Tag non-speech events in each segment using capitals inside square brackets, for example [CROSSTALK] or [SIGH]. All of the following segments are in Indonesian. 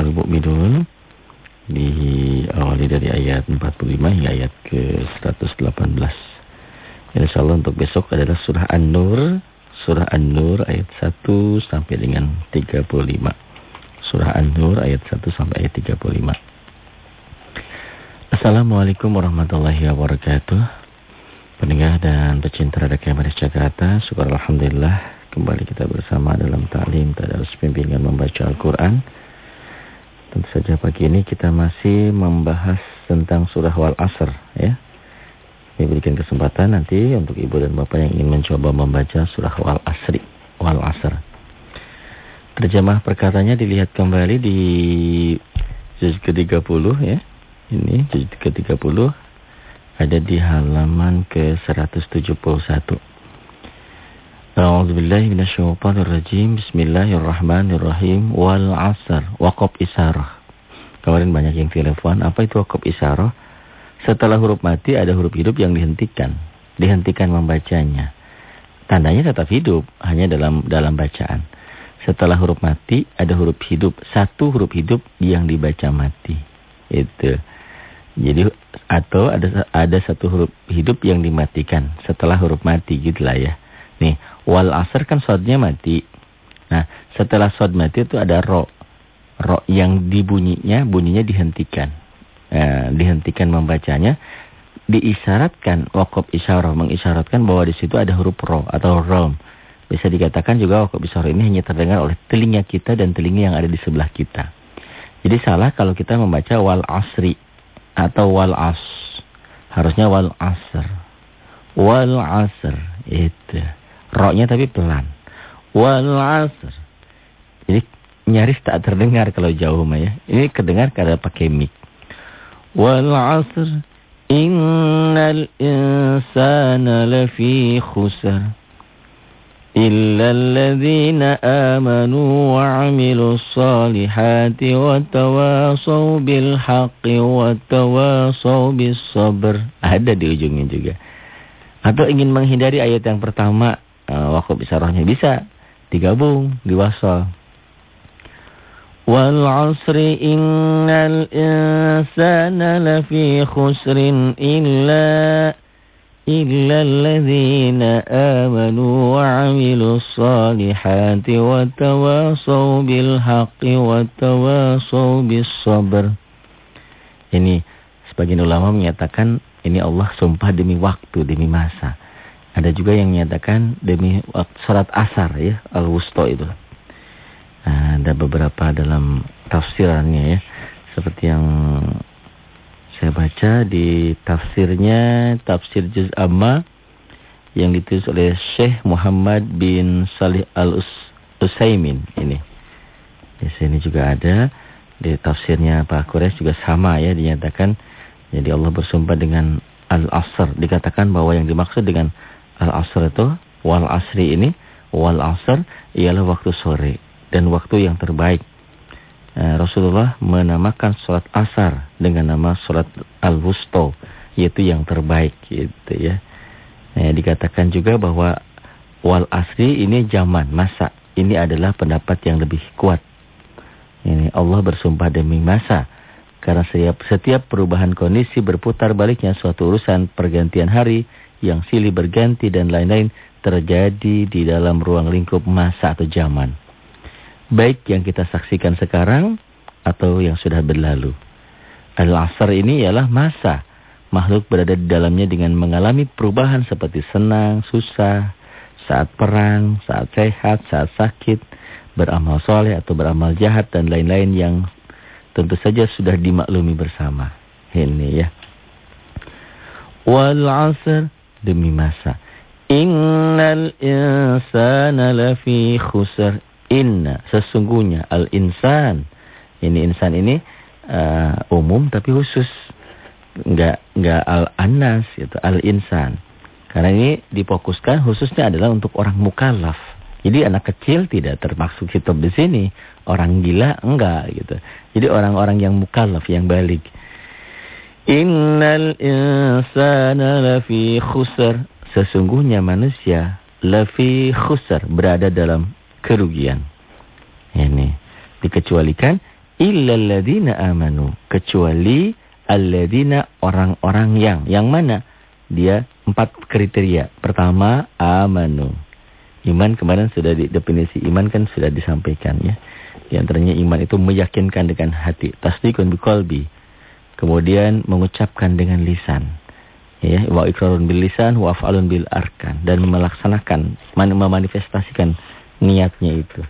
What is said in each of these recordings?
Al-Mu'minun diawali dari ayat 45 hingga ayat ke-118. Insyaallah untuk besok adalah surah An-Nur, surah An-Nur ayat 1 sampai dengan 35. Surah An-Nur ayat 1 sampai ayat 35. Assalamualaikum warahmatullahi wabarakatuh. Pendengar dan pecinta Radio Kemaris Jakarta, syukur Alhamdulillah kembali kita bersama dalam taklim tadarus bimbingan membaca Al-Quran. Tentu saja pagi ini kita masih membahas tentang surah Wal Asr ya. Ini berikan kesempatan nanti untuk ibu dan bapak yang ingin mencoba membaca surah Wal Asri, Wal Asr. Terjemah perkatanya dilihat kembali di juz ke-30 ya. Ini juz ke-30 ada di halaman ke-171. A'udzubillahi minasyaitonirrajim. Bismillahirrahmanirrahim. Wal 'asr. Waqaf isarah. Kemarin banyak yang telepon, apa itu waqaf isarah? Setelah huruf mati ada huruf hidup yang dihentikan. Dihentikan membacanya. Tandanya tetap hidup, hanya dalam dalam bacaan. Setelah huruf mati ada huruf hidup, satu huruf hidup yang dibaca mati. Itu. Jadi atau ada ada satu huruf hidup yang dimatikan setelah huruf mati gitulah ya. Nih, wal asr kan sodnya mati. Nah, setelah sod mati itu ada ro. Ro yang dibunyinya, bunyinya dihentikan. Nah, dihentikan membacanya. Diisyaratkan, wakop isyarah, mengisyaratkan bahwa di situ ada huruf ro atau rom. Bisa dikatakan juga wakop isyarah ini hanya terdengar oleh telinga kita dan telinga yang ada di sebelah kita. Jadi salah kalau kita membaca wal asri atau wal as. Harusnya wal asr. Wal asr. Itu. Roknya tapi pelan. Wal asr. Jadi nyaris tak terdengar kalau jauh mah ya. Ini kedengar karena pakai mic. Wal asr. Innal insana lafi khusar. إلا الذين آمنوا وعملوا الصالحات وتواصوا بالحق وتواصوا بالصبر ada di ujungnya juga atau ingin menghindari ayat yang pertama Eh, wakaf isyarahnya bisa digabung di wasal. Wal 'asri innal insana lafi khusrin illa illa alladhina amanu wa amilu salihati wa tawasaw bil wa tawasaw bis sabr. Ini sebagian ulama menyatakan ini Allah sumpah demi waktu, demi masa. Ada juga yang menyatakan demi salat asar ya, al-wusta itu. Nah, ada beberapa dalam tafsirannya ya. Seperti yang saya baca di tafsirnya, tafsir Juz Amma yang ditulis oleh Syekh Muhammad bin Salih Al-Usaimin ini. Di sini juga ada di tafsirnya Pak Quraisy juga sama ya dinyatakan jadi Allah bersumpah dengan Al-Asr dikatakan bahwa yang dimaksud dengan Al-Asr itu wal asri ini wal asr ialah waktu sore dan waktu yang terbaik Eh, Rasulullah menamakan sholat asar dengan nama sholat al-wusto, yaitu yang terbaik gitu ya. Nah, dikatakan juga bahwa wal asri ini zaman, masa. Ini adalah pendapat yang lebih kuat. Ini Allah bersumpah demi masa. Karena setiap, setiap perubahan kondisi berputar baliknya suatu urusan pergantian hari yang silih berganti dan lain-lain terjadi di dalam ruang lingkup masa atau zaman baik yang kita saksikan sekarang atau yang sudah berlalu. Al-Asr ini ialah masa makhluk berada di dalamnya dengan mengalami perubahan seperti senang, susah, saat perang, saat sehat, saat sakit, beramal soleh atau beramal jahat dan lain-lain yang tentu saja sudah dimaklumi bersama. Ini ya. Wal asr demi masa. Innal insana lafi khusr Inna sesungguhnya al-insan. Ini insan ini uh, umum tapi khusus. Enggak enggak al-anas gitu, al-insan. Karena ini difokuskan khususnya adalah untuk orang mukallaf. Jadi anak kecil tidak termasuk hidup di sini. Orang gila enggak gitu. Jadi orang-orang yang mukallaf yang balik. Innal insana lafi khusr. Sesungguhnya manusia lafi khusr berada dalam kerugian. Ini dikecualikan illalladzina amanu. Kecuali alladzina orang-orang yang yang mana? Dia empat kriteria. Pertama amanu. Iman kemarin sudah di definisi iman kan sudah disampaikan ya. Di antaranya iman itu meyakinkan dengan hati. Tasdikun biqalbi kemudian mengucapkan dengan lisan ya wa ikrarun bil lisan wa af'alun bil arkan dan melaksanakan memanifestasikan niatnya itu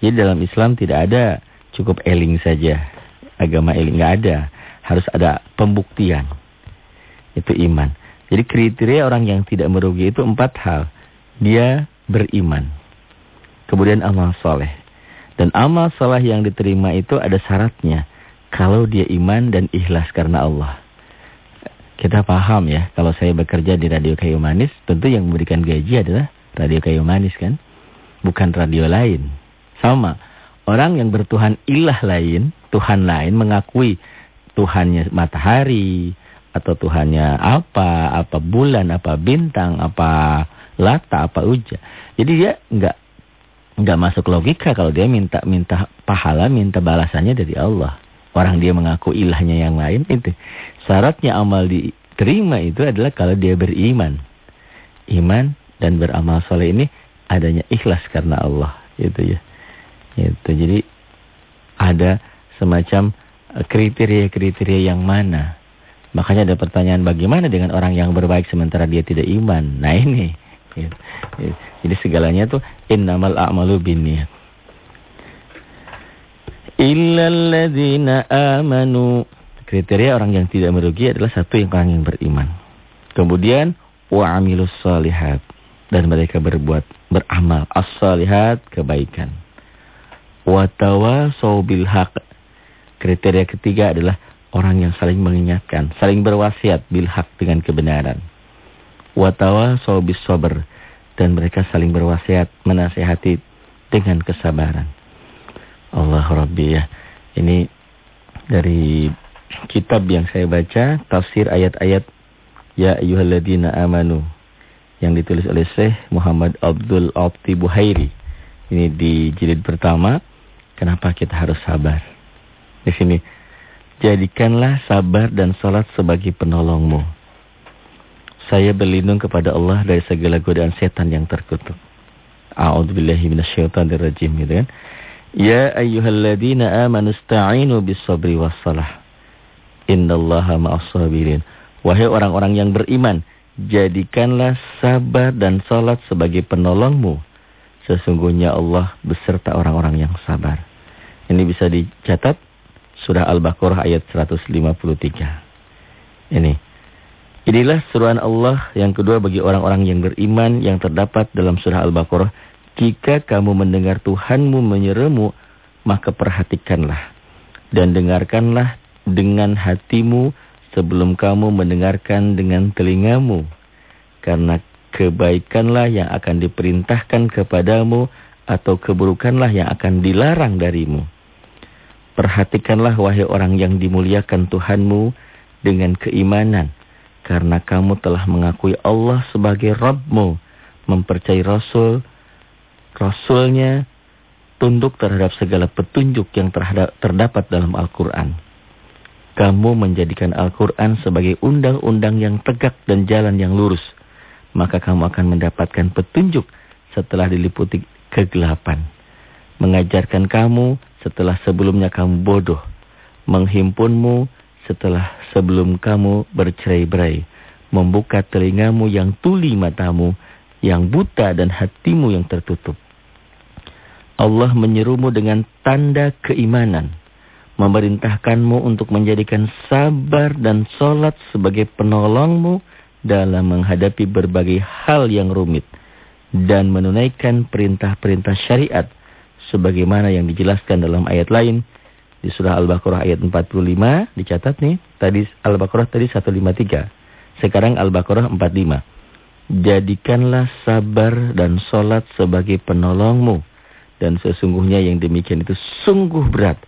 jadi dalam Islam tidak ada cukup eling saja. Agama eling nggak ada, harus ada pembuktian. Itu iman. Jadi kriteria orang yang tidak merugi itu empat hal. Dia beriman. Kemudian amal soleh. Dan amal soleh yang diterima itu ada syaratnya. Kalau dia iman dan ikhlas karena Allah. Kita paham ya, kalau saya bekerja di Radio Kayu Manis, tentu yang memberikan gaji adalah Radio Kayu Manis kan. Bukan radio lain. Sama. Orang yang bertuhan ilah lain, Tuhan lain mengakui Tuhannya matahari, atau Tuhannya apa, apa bulan, apa bintang, apa lata, apa uja. Jadi dia enggak enggak masuk logika kalau dia minta minta pahala, minta balasannya dari Allah. Orang dia mengaku ilahnya yang lain itu. Syaratnya amal diterima itu adalah kalau dia beriman. Iman dan beramal soleh ini adanya ikhlas karena Allah. Gitu ya. Itu jadi ada semacam eh, kriteria-kriteria yang mana. Makanya ada pertanyaan bagaimana dengan orang yang berbaik sementara dia tidak iman. Nah ini. Gitu. Jadi segalanya tuh innamal a'malu binniyat. Illalladzina amanu. Kriteria orang yang tidak merugi adalah satu yang orang yang beriman. Kemudian wa'amilus salihat dan mereka berbuat beramal as-salihat kebaikan. Watawasau bil haq. Kriteria ketiga adalah orang yang saling mengingatkan, saling berwasiat bil dengan kebenaran. Watawasau bis sabr dan mereka saling berwasiat menasehati dengan kesabaran. Allah Rabbi ya. Ini dari kitab yang saya baca tafsir ayat-ayat Ya ayyuhalladzina amanu yang ditulis oleh Syekh Muhammad Abdul Abdi Buhairi. Ini di jilid pertama Kenapa kita harus sabar? Di sini, jadikanlah sabar dan sholat sebagai penolongmu. Saya berlindung kepada Allah dari segala godaan setan yang terkutuk. A'udzubillahi minasyaitonirrajim gitu kan. Ya ayyuhalladzina amanu ista'inu bis-sabri was-salah. Innallaha ma'as sabirin. Wahai orang-orang yang beriman, jadikanlah sabar dan salat sebagai penolongmu. Sesungguhnya Allah beserta orang-orang yang sabar. Ini bisa dicatat surah Al-Baqarah ayat 153. Ini. Inilah suruhan Allah yang kedua bagi orang-orang yang beriman yang terdapat dalam surah Al-Baqarah. Jika kamu mendengar Tuhanmu menyeremu, maka perhatikanlah. Dan dengarkanlah dengan hatimu sebelum kamu mendengarkan dengan telingamu. Karena kebaikanlah yang akan diperintahkan kepadamu atau keburukanlah yang akan dilarang darimu. Perhatikanlah wahai orang yang dimuliakan Tuhanmu dengan keimanan. Karena kamu telah mengakui Allah sebagai Rabbmu. Mempercayai Rasul, Rasulnya tunduk terhadap segala petunjuk yang terdapat dalam Al-Quran. Kamu menjadikan Al-Quran sebagai undang-undang yang tegak dan jalan yang lurus maka kamu akan mendapatkan petunjuk setelah diliputi kegelapan. Mengajarkan kamu setelah sebelumnya kamu bodoh. Menghimpunmu setelah sebelum kamu bercerai-berai. Membuka telingamu yang tuli matamu, yang buta dan hatimu yang tertutup. Allah menyerumu dengan tanda keimanan. Memerintahkanmu untuk menjadikan sabar dan sholat sebagai penolongmu dalam menghadapi berbagai hal yang rumit dan menunaikan perintah-perintah syariat sebagaimana yang dijelaskan dalam ayat lain di surah Al-Baqarah ayat 45 dicatat nih tadi Al-Baqarah tadi 153 sekarang Al-Baqarah 45 jadikanlah sabar dan solat sebagai penolongmu dan sesungguhnya yang demikian itu sungguh berat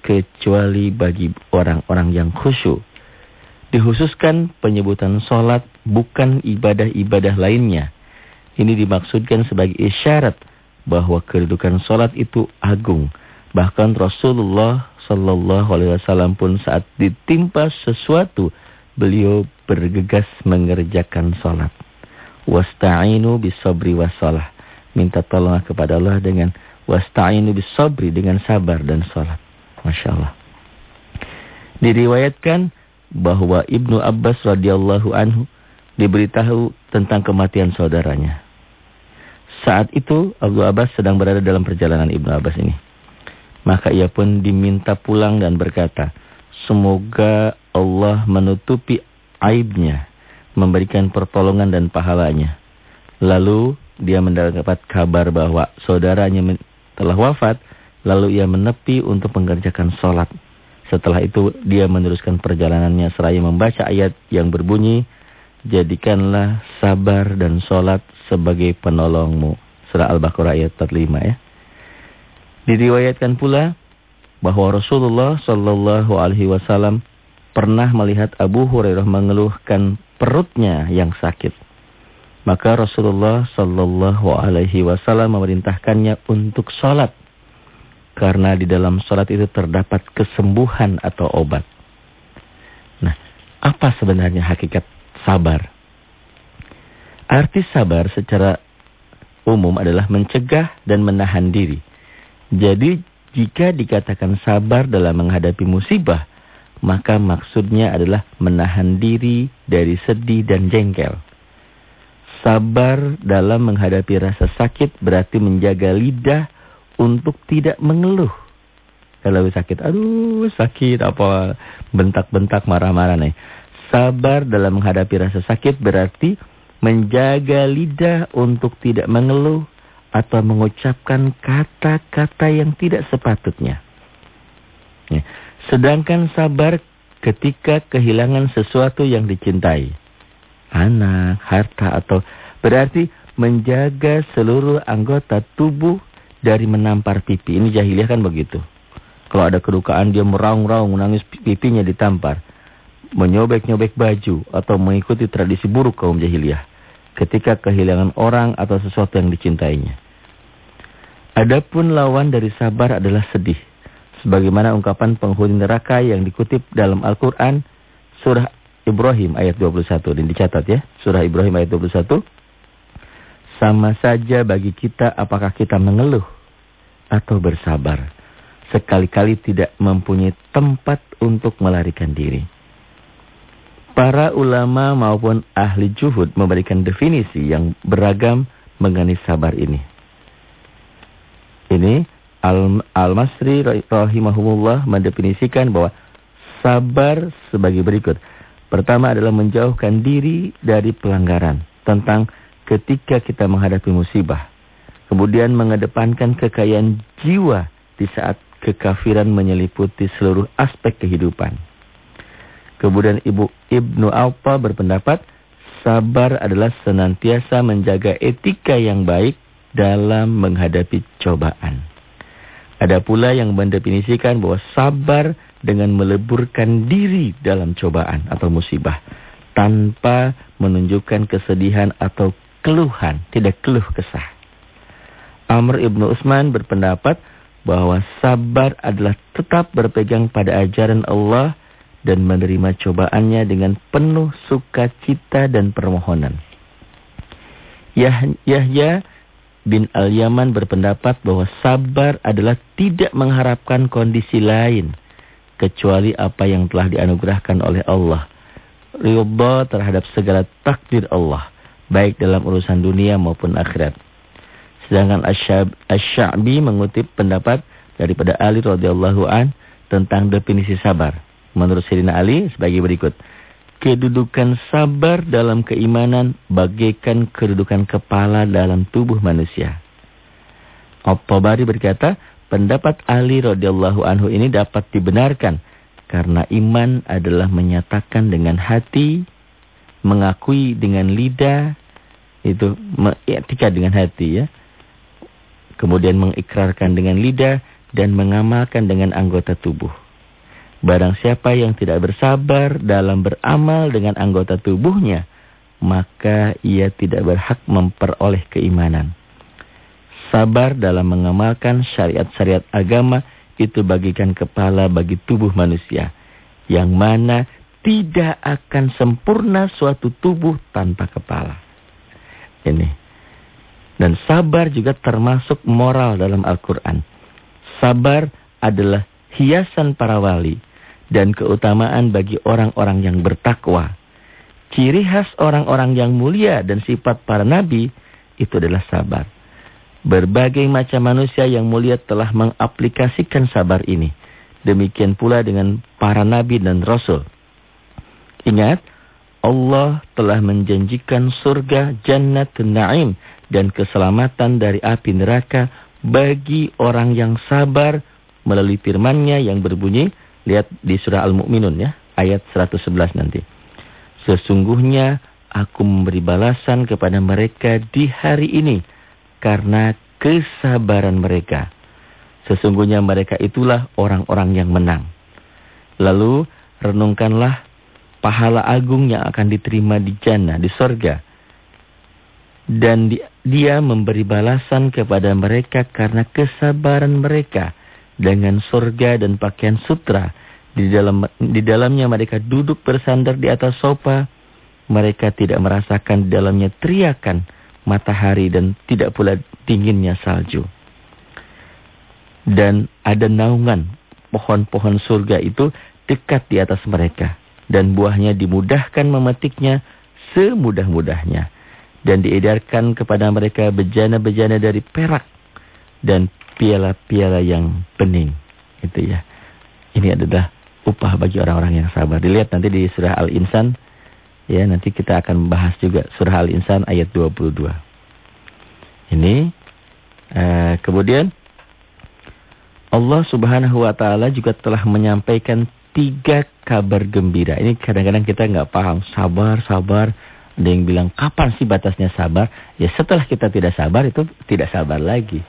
kecuali bagi orang-orang yang khusyuk Dihususkan penyebutan sholat bukan ibadah-ibadah lainnya. Ini dimaksudkan sebagai isyarat bahwa kedudukan sholat itu agung. Bahkan Rasulullah Sallallahu Alaihi Wasallam pun saat ditimpa sesuatu, beliau bergegas mengerjakan sholat. Wasta'inu bisabri wassalah. Minta tolong kepada Allah dengan wasta'inu bisabri dengan sabar dan sholat. Masya Allah. Diriwayatkan bahwa Ibnu Abbas radhiyallahu anhu diberitahu tentang kematian saudaranya. Saat itu Abu Abbas sedang berada dalam perjalanan Ibnu Abbas ini. Maka ia pun diminta pulang dan berkata, Semoga Allah menutupi aibnya, memberikan pertolongan dan pahalanya. Lalu dia mendapat kabar bahwa saudaranya telah wafat, lalu ia menepi untuk mengerjakan sholat. Setelah itu dia meneruskan perjalanannya seraya membaca ayat yang berbunyi, Jadikanlah sabar dan sholat sebagai penolongmu. Surah Al-Baqarah ayat 45 ya. Diriwayatkan pula bahwa Rasulullah Shallallahu Alaihi Wasallam pernah melihat Abu Hurairah mengeluhkan perutnya yang sakit. Maka Rasulullah Shallallahu Alaihi Wasallam memerintahkannya untuk sholat karena di dalam sholat itu terdapat kesembuhan atau obat. Nah, apa sebenarnya hakikat sabar. Arti sabar secara umum adalah mencegah dan menahan diri. Jadi jika dikatakan sabar dalam menghadapi musibah, maka maksudnya adalah menahan diri dari sedih dan jengkel. Sabar dalam menghadapi rasa sakit berarti menjaga lidah untuk tidak mengeluh. Kalau sakit, aduh sakit apa bentak-bentak marah-marah nih. Sabar dalam menghadapi rasa sakit berarti menjaga lidah untuk tidak mengeluh atau mengucapkan kata-kata yang tidak sepatutnya. Ya. Sedangkan sabar ketika kehilangan sesuatu yang dicintai. Anak, harta atau berarti menjaga seluruh anggota tubuh dari menampar pipi. Ini jahiliah kan begitu. Kalau ada kedukaan dia meraung-raung menangis pipinya ditampar menyobek-nyobek baju atau mengikuti tradisi buruk kaum jahiliyah ketika kehilangan orang atau sesuatu yang dicintainya. Adapun lawan dari sabar adalah sedih. Sebagaimana ungkapan penghuni neraka yang dikutip dalam Al-Quran surah Ibrahim ayat 21. Dan dicatat ya, surah Ibrahim ayat 21. Sama saja bagi kita apakah kita mengeluh atau bersabar. Sekali-kali tidak mempunyai tempat untuk melarikan diri. Para ulama maupun ahli juhud memberikan definisi yang beragam mengenai sabar ini. Ini Al-Masri Al rahimahumullah mendefinisikan bahwa sabar sebagai berikut. Pertama adalah menjauhkan diri dari pelanggaran tentang ketika kita menghadapi musibah. Kemudian mengedepankan kekayaan jiwa di saat kekafiran menyeliputi seluruh aspek kehidupan. Kemudian Ibu Ibnu Alpa berpendapat sabar adalah senantiasa menjaga etika yang baik dalam menghadapi cobaan. Ada pula yang mendefinisikan bahwa sabar dengan meleburkan diri dalam cobaan atau musibah tanpa menunjukkan kesedihan atau keluhan, tidak keluh kesah. Amr ibnu Usman berpendapat bahwa sabar adalah tetap berpegang pada ajaran Allah dan menerima cobaannya dengan penuh sukacita dan permohonan. Yahya bin Al-Yaman berpendapat bahwa sabar adalah tidak mengharapkan kondisi lain kecuali apa yang telah dianugerahkan oleh Allah. Ridha terhadap segala takdir Allah, baik dalam urusan dunia maupun akhirat. Sedangkan Asy-Sya'bi mengutip pendapat daripada Ali radhiyallahu an tentang definisi sabar. Menurut Sirina Ali sebagai berikut. Kedudukan sabar dalam keimanan bagaikan kedudukan kepala dalam tubuh manusia. Al-Tabari berkata, pendapat Ali radhiyallahu anhu ini dapat dibenarkan karena iman adalah menyatakan dengan hati, mengakui dengan lidah, itu etika dengan hati ya. Kemudian mengikrarkan dengan lidah dan mengamalkan dengan anggota tubuh. Barang siapa yang tidak bersabar dalam beramal dengan anggota tubuhnya, maka ia tidak berhak memperoleh keimanan. Sabar dalam mengamalkan syariat-syariat agama itu bagikan kepala bagi tubuh manusia. Yang mana tidak akan sempurna suatu tubuh tanpa kepala. Ini. Dan sabar juga termasuk moral dalam Al-Quran. Sabar adalah hiasan para wali dan keutamaan bagi orang-orang yang bertakwa. Ciri khas orang-orang yang mulia dan sifat para nabi itu adalah sabar. Berbagai macam manusia yang mulia telah mengaplikasikan sabar ini. Demikian pula dengan para nabi dan rasul. Ingat, Allah telah menjanjikan surga jannat na'im dan keselamatan dari api neraka bagi orang yang sabar melalui firman-Nya yang berbunyi, lihat di surah Al-Mu'minun ya, ayat 111 nanti. Sesungguhnya aku memberi balasan kepada mereka di hari ini karena kesabaran mereka. Sesungguhnya mereka itulah orang-orang yang menang. Lalu renungkanlah pahala agung yang akan diterima di jannah, di sorga. Dan di, dia memberi balasan kepada mereka karena kesabaran mereka dengan sorga dan pakaian sutra. Di, dalam, di dalamnya mereka duduk bersandar di atas sopa. Mereka tidak merasakan di dalamnya teriakan matahari dan tidak pula dinginnya salju. Dan ada naungan pohon-pohon surga itu dekat di atas mereka. Dan buahnya dimudahkan memetiknya semudah-mudahnya. Dan diedarkan kepada mereka bejana-bejana dari perak. Dan piala-piala yang bening. Itu ya. Ini adalah upah bagi orang-orang yang sabar. Dilihat nanti di surah Al-Insan. Ya, nanti kita akan bahas juga surah Al-Insan ayat 22. Ini uh, kemudian Allah Subhanahu wa taala juga telah menyampaikan tiga kabar gembira. Ini kadang-kadang kita nggak paham, sabar, sabar. Ada yang bilang kapan sih batasnya sabar? Ya setelah kita tidak sabar itu tidak sabar lagi.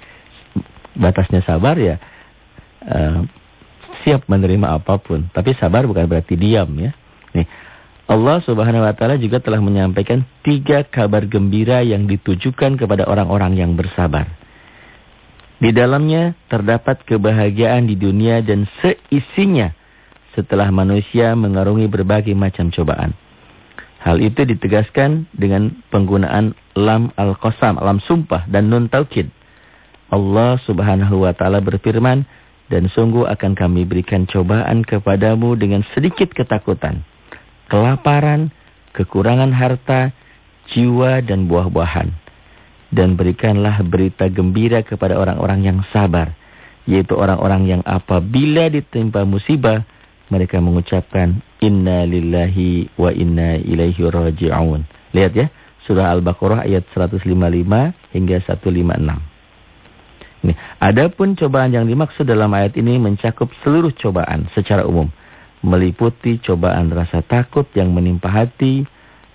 Batasnya sabar ya uh, siap menerima apa pun. Tapi sabar bukan berarti diam ya. Nih, Allah subhanahu wa ta'ala juga telah menyampaikan tiga kabar gembira yang ditujukan kepada orang-orang yang bersabar. Di dalamnya terdapat kebahagiaan di dunia dan seisinya setelah manusia mengarungi berbagai macam cobaan. Hal itu ditegaskan dengan penggunaan lam al-qasam, lam sumpah dan nun taukid. Allah subhanahu wa ta'ala berfirman, dan sungguh akan kami berikan cobaan kepadamu dengan sedikit ketakutan kelaparan, kekurangan harta, jiwa dan buah-buahan. Dan berikanlah berita gembira kepada orang-orang yang sabar, yaitu orang-orang yang apabila ditimpa musibah, mereka mengucapkan inna lillahi wa inna ilaihi raji'un. Lihat ya, surah Al-Baqarah ayat 155 hingga 156. Ini, adapun cobaan yang dimaksud dalam ayat ini mencakup seluruh cobaan secara umum meliputi cobaan rasa takut yang menimpa hati,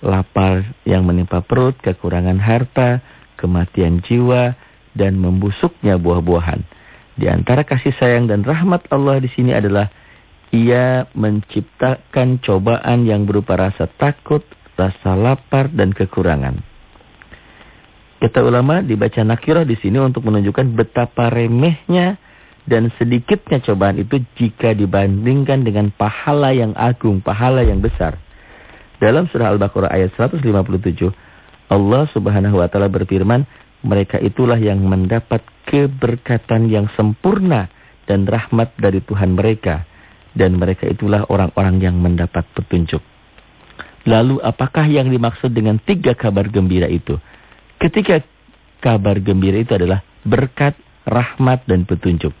lapar yang menimpa perut, kekurangan harta, kematian jiwa, dan membusuknya buah-buahan. Di antara kasih sayang dan rahmat Allah di sini adalah ia menciptakan cobaan yang berupa rasa takut, rasa lapar, dan kekurangan. Kata ulama dibaca nakirah di sini untuk menunjukkan betapa remehnya dan sedikitnya cobaan itu jika dibandingkan dengan pahala yang agung, pahala yang besar. Dalam surah Al-Baqarah ayat 157, Allah subhanahu wa ta'ala berfirman, mereka itulah yang mendapat keberkatan yang sempurna dan rahmat dari Tuhan mereka. Dan mereka itulah orang-orang yang mendapat petunjuk. Lalu apakah yang dimaksud dengan tiga kabar gembira itu? Ketika kabar gembira itu adalah berkat, rahmat, dan petunjuk.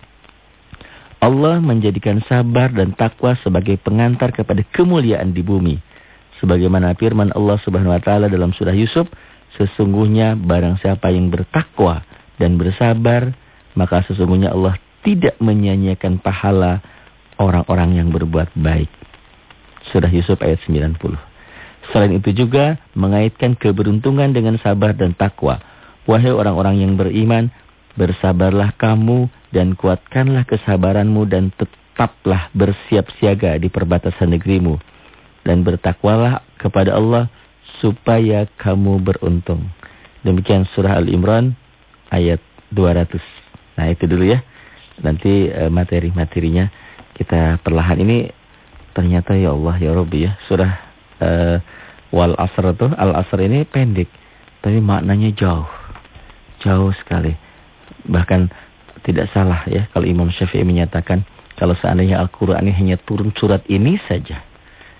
Allah menjadikan sabar dan takwa sebagai pengantar kepada kemuliaan di bumi. Sebagaimana firman Allah Subhanahu wa taala dalam surah Yusuf, sesungguhnya barang siapa yang bertakwa dan bersabar, maka sesungguhnya Allah tidak menyanyiakan pahala orang-orang yang berbuat baik. Surah Yusuf ayat 90. Selain itu juga mengaitkan keberuntungan dengan sabar dan takwa. Wahai orang-orang yang beriman, Bersabarlah kamu dan kuatkanlah kesabaranmu dan tetaplah bersiap siaga di perbatasan negerimu. Dan bertakwalah kepada Allah supaya kamu beruntung. Demikian surah Al-Imran ayat 200. Nah itu dulu ya. nanti uh, materi-materinya kita perlahan ini ternyata ya Allah ya Rabbi ya surah uh, wal asr itu al asr ini pendek tapi maknanya jauh. Jauh sekali. Bahkan tidak salah ya kalau Imam Syafi'i menyatakan kalau seandainya Al-Qur'an ini hanya turun surat ini saja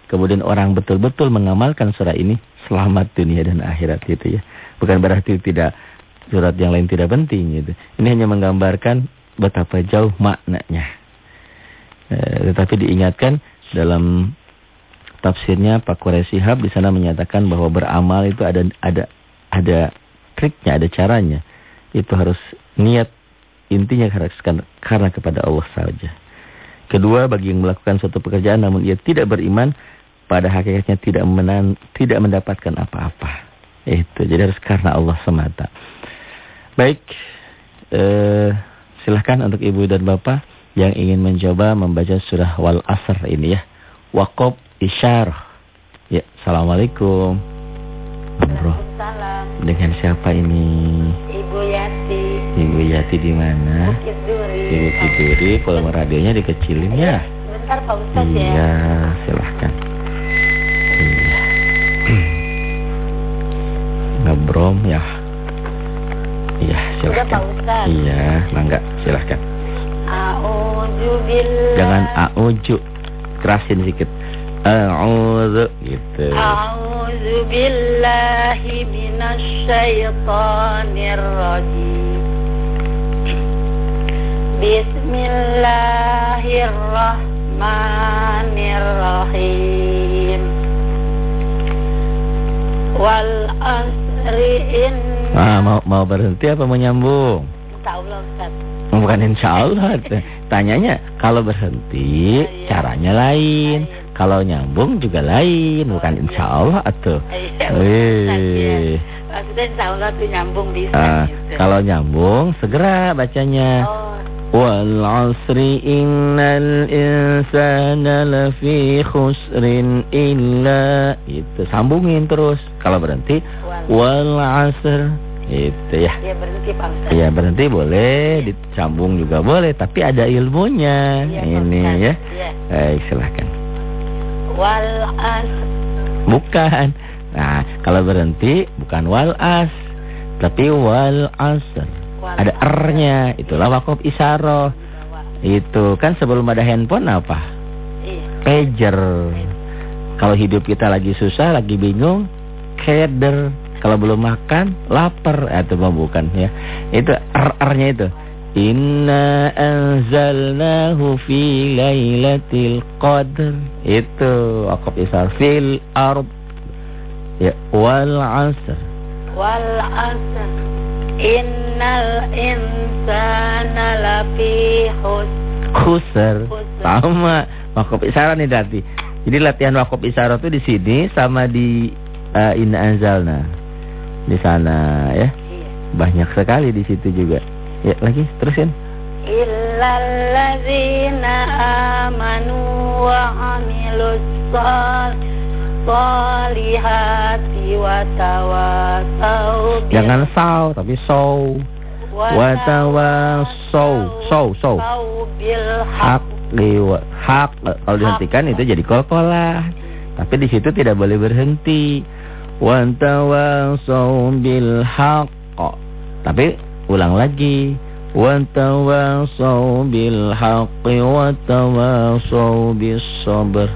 kemudian orang betul-betul mengamalkan surat ini selamat dunia dan akhirat gitu ya. Bukan berarti tidak surat yang lain tidak penting gitu. Ini hanya menggambarkan betapa jauh maknanya. E, tetapi diingatkan dalam tafsirnya Pak Quraisy Hab di sana menyatakan bahwa beramal itu ada ada ada triknya, ada caranya. Itu harus niat intinya karena, karena kepada Allah saja. Kedua, bagi yang melakukan suatu pekerjaan namun ia tidak beriman, pada hakikatnya tidak menan, tidak mendapatkan apa-apa. Itu jadi harus karena Allah semata. Baik, eh, silahkan untuk ibu dan bapak yang ingin mencoba membaca surah Wal Asr ini ya. Wakob Isyarah. Ya, Assalamualaikum. Waalaikumsalam. Dengan siapa ini? Ibu Yati. Ibu Yati di mana? Bukit Duri. Di Bukit Duri, volume radionya dikecilin ya. Sebentar Pak Ustaz ya. Iya, silahkan. Iya. [CLEARS THROAT] Ngebrom ya. Iya, Pak silahkan. Ustaz. Iya, mangga, silahkan. A'udzubillah. Jangan auju. Kerasin sedikit. A'udzu gitu. A'udzubillahi minasyaitonir rajim. Bismillahirrahmanirrahim. Wal asri in Ah, mau mau berhenti apa mau nyambung? Insya Allah Ustaz. Bukan insya Allah. [LAUGHS] Tanyanya kalau berhenti Iya. caranya lain. Kalau nyambung juga lain. Bukan insya Allah atau. Iya, ya. Maksudnya insya Allah tuh nyambung bisa gitu. kalau nyambung segera bacanya. Oh, Wal asri innal insana lafi khusrin illa itu sambungin terus. Kalau berhenti wal. wal asr itu ya. Ya berhenti Pak Ustaz. Iya berhenti boleh, disambung juga boleh, tapi ada ilmunya. Iya, Pak Ini ya. Iya. Baik, silahkan. Wal as. Bukan. Nah, kalau berhenti bukan wal as, tapi wal asr. Wal Ada asr. er-nya, itulah wakaf isyarah. Bawah. Itu kan sebelum ada handphone apa? Iya. Pager. Kalau hidup kita lagi susah, lagi bingung, keder. Kalau belum makan, lapar. Eh, itu mah bukan ya. Itu er-ernya itu. Inna anzalnahu fi lailatul qadr. Itu wakaf isar fil ard. Ya, wal asr. Wal asr. Innal insana lafi hus. Khusr. Sama wakaf isyarat nih tadi. Jadi latihan wakaf isyarat itu di sini sama di uh, Inna Anzalna. Di sana ya. Iya. Banyak sekali di situ juga. Ya, lagi terusin. Illalladzina amanu wa amilus sal salihati wa tawasau Jangan saw tapi sow. wa tawasau. Sow. bil Hak haq liwa hak kalau dihentikan itu jadi kolkolah. Tapi di situ tidak boleh berhenti. Wa tawasau bil haq. Tapi ulang lagi. Wa tawasau bil haqqi wa tawasau bis sabr.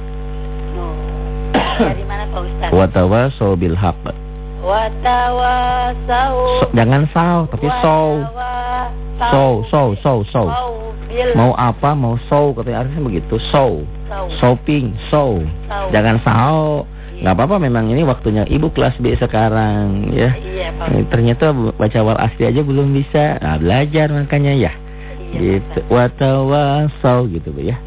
Dari mana Pak Ustaz? Wa tawasau bil haqq. Wa tawasau So- jangan saw tapi. Sow, sow, sow, sow. bil Mau apa mau sow katanya harusnya begitu. Saw. Shopping. Saw. Jangan saw. Nggak apa-apa memang ini waktunya ibu kelas B sekarang ya. Iya Pak Eh, Ternyata baca wal asli aja belum bisa. Nah, belajar makanya ya. Iya, gitu. Watawasau gitu Bu ya.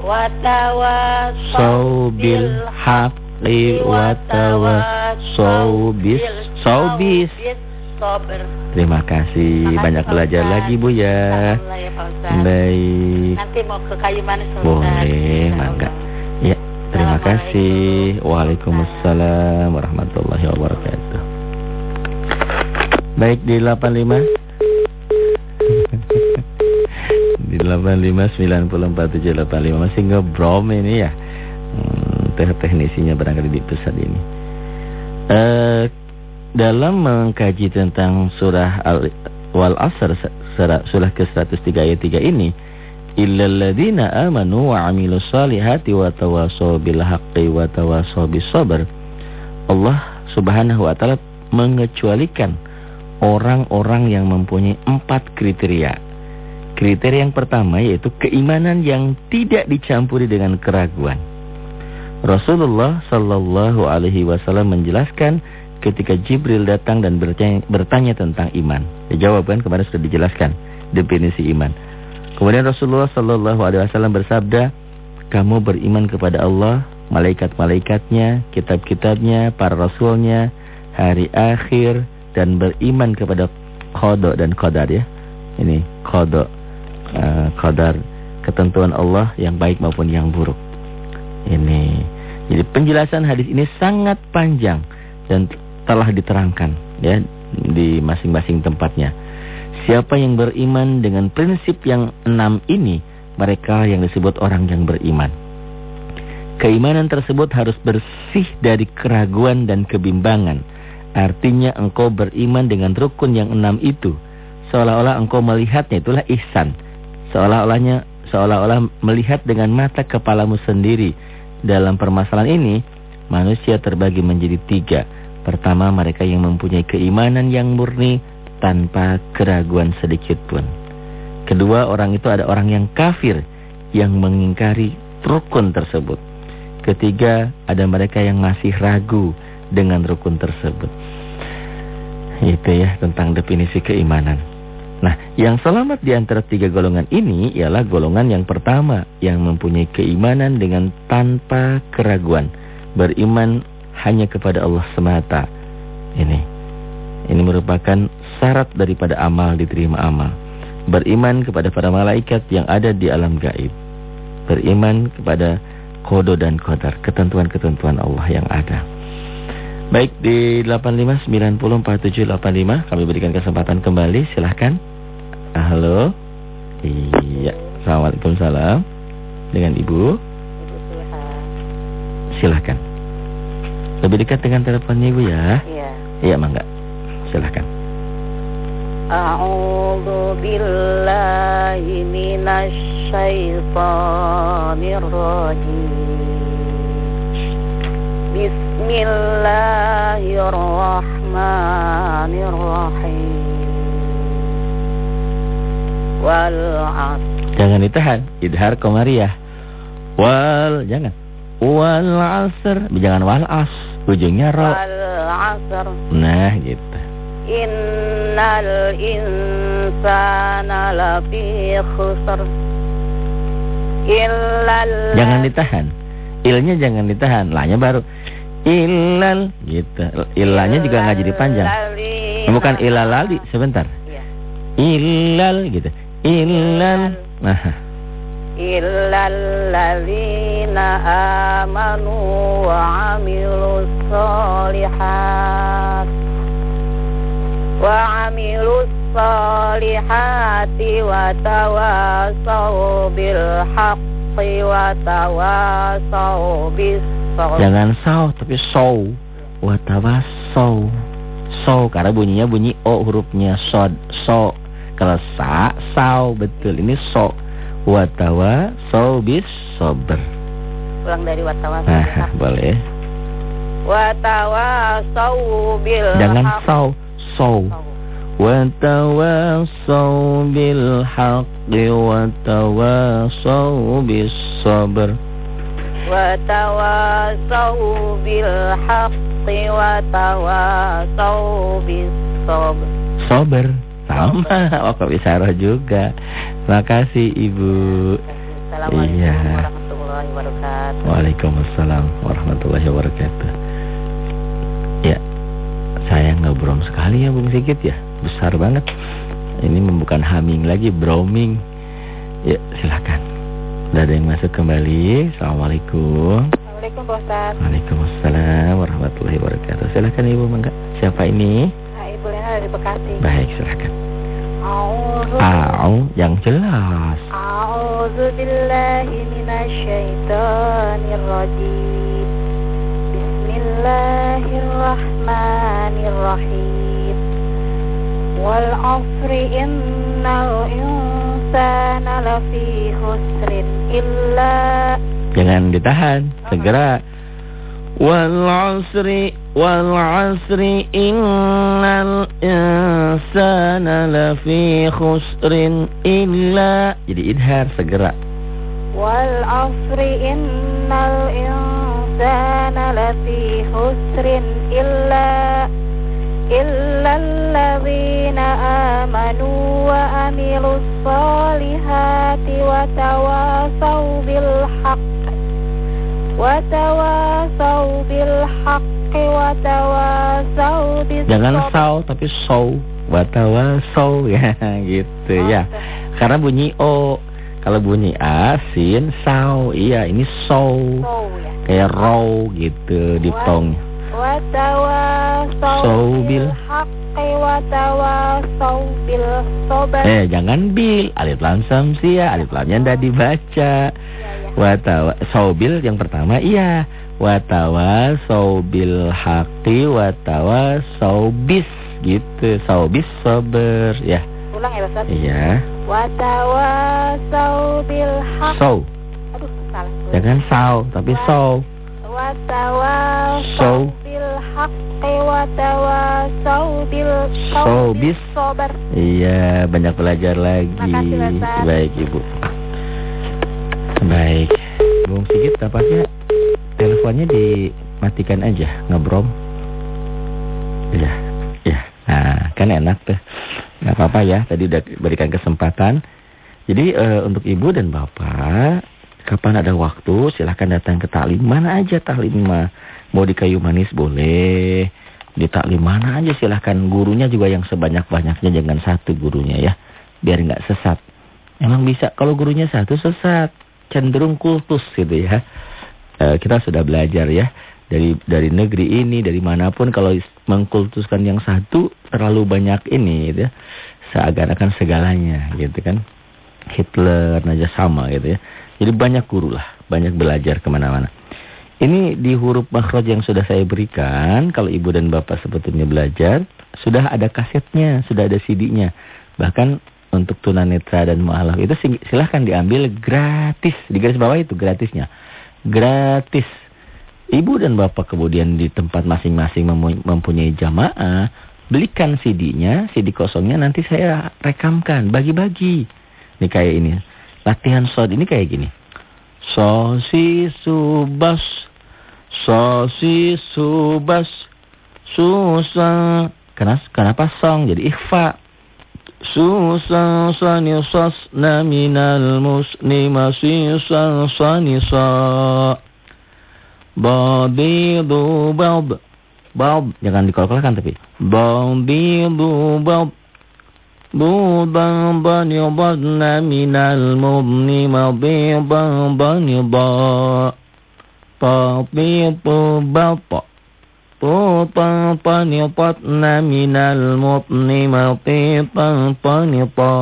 Watawasau Sau bil haqqi watawasau bis. Sober. Terima kasih. Makasih, Banyak belajar Ustaz. lagi Bu ya. Ya. Baik. Nanti mau ke kayu manis Ustaz. Boleh, mangga. Terima kasih. Waalaikumsalam warahmatullahi wabarakatuh. Baik di 85. [LAUGHS] di 85904785 masih ngebrom ini ya. Hmm, teh teknisinya barangkali di pusat ini. Uh, dalam mengkaji tentang surah Al Wal Asr surah ke-103 ayat 3 ini illalladzina amanu wa amilus salihati wa tawasaw haqqi wa tawasaw bis Allah Subhanahu wa taala mengecualikan orang-orang yang mempunyai empat kriteria. Kriteria yang pertama yaitu keimanan yang tidak dicampuri dengan keraguan. Rasulullah Shallallahu Alaihi Wasallam menjelaskan ketika Jibril datang dan bertanya, bertanya tentang iman. Jawaban kemarin sudah dijelaskan definisi iman. Kemudian Rasulullah Shallallahu Alaihi Wasallam bersabda, kamu beriman kepada Allah, malaikat-malaikatnya, kitab-kitabnya, para rasulnya, hari akhir, dan beriman kepada kodok dan kodar ya. Ini kodok, uh, kodar, ketentuan Allah yang baik maupun yang buruk. Ini. Jadi penjelasan hadis ini sangat panjang dan telah diterangkan ya di masing-masing tempatnya. Siapa yang beriman dengan prinsip yang enam ini, mereka yang disebut orang yang beriman. Keimanan tersebut harus bersih dari keraguan dan kebimbangan. Artinya engkau beriman dengan rukun yang enam itu. Seolah-olah engkau melihatnya itulah ihsan. Seolah-olahnya seolah-olah melihat dengan mata kepalamu sendiri. Dalam permasalahan ini, manusia terbagi menjadi tiga. Pertama, mereka yang mempunyai keimanan yang murni tanpa keraguan sedikit pun. Kedua, orang itu ada orang yang kafir yang mengingkari rukun tersebut. Ketiga, ada mereka yang masih ragu dengan rukun tersebut. Itu ya tentang definisi keimanan. Nah, yang selamat di antara tiga golongan ini ialah golongan yang pertama yang mempunyai keimanan dengan tanpa keraguan. Beriman hanya kepada Allah semata. Ini. Ini merupakan syarat daripada amal diterima amal. Beriman kepada para malaikat yang ada di alam gaib. Beriman kepada kodo dan kodar, ketentuan-ketentuan Allah yang ada. Baik di 85904785 kami berikan kesempatan kembali silahkan. Halo. Iya, Assalamualaikum salam. Dengan Ibu. Silahkan. Lebih dekat dengan teleponnya Ibu ya. Iya. Iya, Mangga. Silahkan. A'udzu billahi minasy الشيطان الرجيم بسم الله الرحمن الرحيم والعصر Jangan ditahan, idhar komariah. Wal, jangan. Wal asr, jangan wal as, ujungnya ro. Wal asr. Nah, gitu. Innal insana lafi khusr. Illal Jangan ditahan. Ilnya jangan ditahan. Lahnya baru ilal gitu. Ilanya juga nggak jadi panjang. Bukan ilalali sebentar. Iya. Ilal gitu. Ilal. Nah. Illal amanu wa amilus solihat tawasaw bil haqqi wa tawasaw bis Jangan saw tapi saw. Wa tawasaw. Saw karena bunyinya bunyi o hurufnya sod so. Kalau sa saw betul ini so. Wa tawasaw bis sabr. Ulang dari wa tawasaw. Nah, boleh. Wa tawasaw bil Jangan saw, saw. Saw. وتواصوا بالحق وتواصوا بالصبر وتواصوا بالحق وتواصوا بالصبر Sober sama wakaf isyarah juga makasih ibu Assalamualaikum Iya. warahmatullahi wabarakatuh. Waalaikumsalam warahmatullahi wabarakatuh ya saya ngebrom sekali ya Bung Sigit ya besar banget ini bukan humming lagi browming ya silakan Udah ada yang masuk kembali Assalamualaikum Assalamualaikum Pak Ustaz. Waalaikumsalam warahmatullahi wabarakatuh Silakan Ibu Mangga Siapa ini? Nah, Ibu Lena dari Bekasi. Baik silakan A'udzu Au yang jelas. A'udzu billahi minasyaitonir rajim. Bismillahirrahmanirrahim. Wal 'asri innal insana lafi khusrin illa Jangan ditahan, segera. Wal asri wal asri innal insana lafi khusrin illa jadi idhar segera. wal 'asri innal insana amanu wa amilus solihati wa tawasaw bil haqq wa tawasaw bil haqqi wa tawasaw bis Jangan saw tapi sow. Watawa sow ya gitu ya. Karena bunyi o. Kalau bunyi asin saw. Iya ini sow. Saw ya. Kayak row gitu diptong. Watawasaw Saw bil bil. haqqi watawasaw bil sabar. Eh jangan bil. Alif lam samsia. Alif lamnya ndak dibaca. Iya, iya. Watawa saubil yang pertama iya. Watawa saubil haqi watawa saubis gitu. Saubis sober ya. Ulang ya, Ustaz. Iya. Watawasaw bil haqqi. Sow. Salah. Jangan saw tapi. Watawasaw Saw. bil haqqi watawasaw bil Saw bis. Iya, banyak belajar lagi. Makasih, Bapak. Baik, Ibu. Baik. Bung Sigit tampaknya teleponnya dimatikan aja, ngebrom. Iya. Ya. Nah, kan enak tuh. Nggak apa-apa ya, tadi udah berikan kesempatan. Jadi eh, untuk Ibu dan Bapak, kapan ada waktu silahkan datang ke taklim. Mana aja taklim mah. Mau di kayu manis boleh. Di taklim mana aja silahkan. Gurunya juga yang sebanyak-banyaknya jangan satu gurunya ya. Biar nggak sesat. Emang bisa kalau gurunya satu sesat. Cenderung kultus gitu ya. Eh, kita sudah belajar ya. Dari dari negeri ini, dari mana pun kalau mengkultuskan yang satu terlalu banyak ini gitu ya. Seakan-akan segalanya gitu kan. Hitler aja sama gitu ya. Jadi banyak guru lah, banyak belajar ke mana-mana. Ini di huruf makhraj yang sudah saya berikan, kalau ibu dan bapak sebetulnya belajar, sudah ada kasetnya, sudah ada CD-nya. Bahkan untuk tunanetra dan mu'alaf itu si- silahkan diambil gratis. Di garis bawah itu gratisnya. Gratis. Ibu dan bapak kemudian di tempat masing-masing mempunyai jamaah, belikan CD-nya, CD kosongnya nanti saya rekamkan, bagi-bagi. Ini kayak ini. Latihan shot ini kayak gini. So si subas, so si subas, susah. Kenapa, kenapa song jadi ikhfa? Susah sani sasna minal musni masih sani sa. Badidu bab. Bab. Jangan dikolkolkan tapi. Badidu bab. Budan banidadna minal mubni madidan banidad. Tatitu bata. Tutan panitatna minal mubni matitan panita.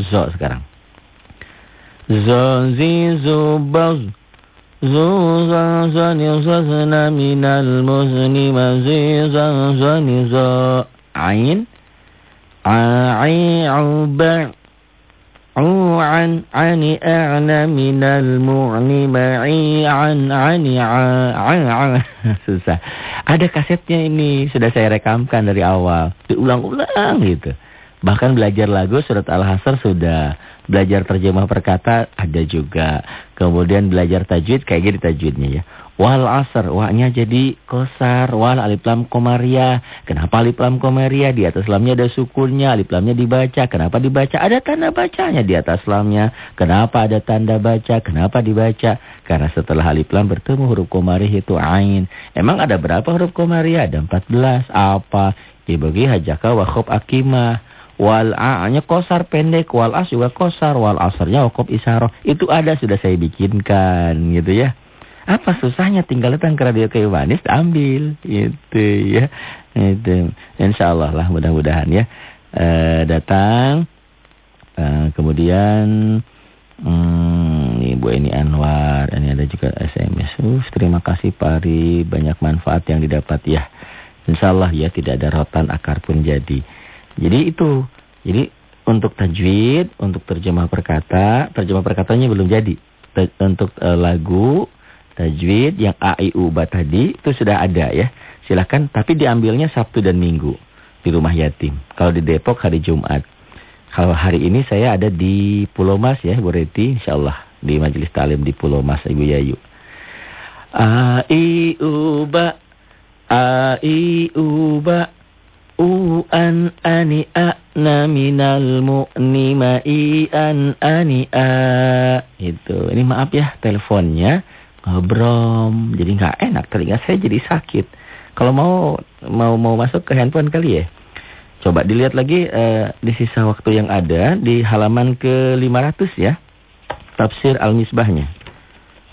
Zo sekarang. Zazi zubaz. Zuzan zani zazna minal muzni mazizan zani minal mu'ni ma'i an ani a'a Susah. Ada kasetnya ini. Sudah saya rekamkan dari awal. Diulang-ulang gitu. Bahkan belajar lagu surat Al-Hasr sudah. Belajar terjemah perkata ada juga. Kemudian belajar tajwid kayak gini tajwidnya ya. Wal asr, wahnya jadi kosar, wal alif lam komaria. Kenapa alif lam komaria? Di atas lamnya ada sukunnya, alif lamnya dibaca. Kenapa dibaca? Ada tanda bacanya di atas lamnya. Kenapa ada tanda baca? Kenapa dibaca? Karena setelah alif lam bertemu huruf komari itu ain. Emang ada berapa huruf komaria? Ada 14. Apa? Dibagi hajaka wa khub akimah. Wal a-nya kosar pendek, wal as juga kosar, wal asrnya wakop isaroh. Itu ada sudah saya bikinkan gitu ya. Apa susahnya tinggal datang ke radio kayu ambil gitu ya. Itu insyaallah lah mudah-mudahan ya. uh, datang. Uh, kemudian Hmm, ini Bu Eni Anwar, ini ada juga SMS. Uh, terima kasih Pak Ari, banyak manfaat yang didapat ya. Insya Allah ya tidak ada rotan akar pun jadi. Jadi itu, jadi untuk tajwid, untuk terjemah perkata, terjemah perkatanya belum jadi. untuk uh, lagu, tajwid yang A, I, U, Ba tadi itu sudah ada ya. Silahkan, tapi diambilnya Sabtu dan Minggu di rumah yatim. Kalau di Depok hari Jumat. Kalau hari ini saya ada di Pulau Mas ya, Bu Reti, insyaallah di Majelis Talim di Pulau Mas Ibu Yayu. A i u ba a i u ba u an ani a na minal mu'ni ma i an ani a itu ini maaf ya teleponnya ngebrom jadi nggak enak telinga saya jadi sakit kalau mau mau mau masuk ke handphone kali ya Coba dilihat lagi uh, di sisa waktu yang ada di halaman ke-500 ya. Tafsir Al-Misbahnya.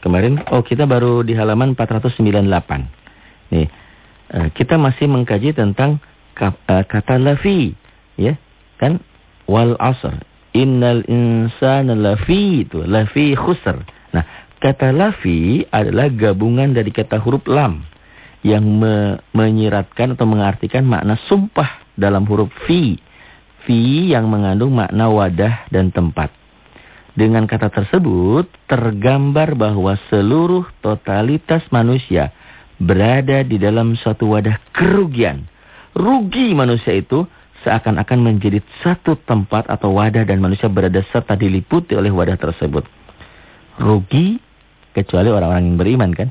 Kemarin oh kita baru di halaman 498. Nih, uh, kita masih mengkaji tentang uh, kata lafi ya. Kan wal asr. Innal insana lafi itu lafi khusr. Nah, kata lafi adalah gabungan dari kata huruf lam yang me menyiratkan atau mengartikan makna sumpah dalam huruf fi. Fi yang mengandung makna wadah dan tempat. Dengan kata tersebut tergambar bahwa seluruh totalitas manusia berada di dalam suatu wadah kerugian. Rugi manusia itu seakan-akan menjadi satu tempat atau wadah dan manusia berada serta diliputi oleh wadah tersebut. Rugi kecuali orang-orang yang beriman kan.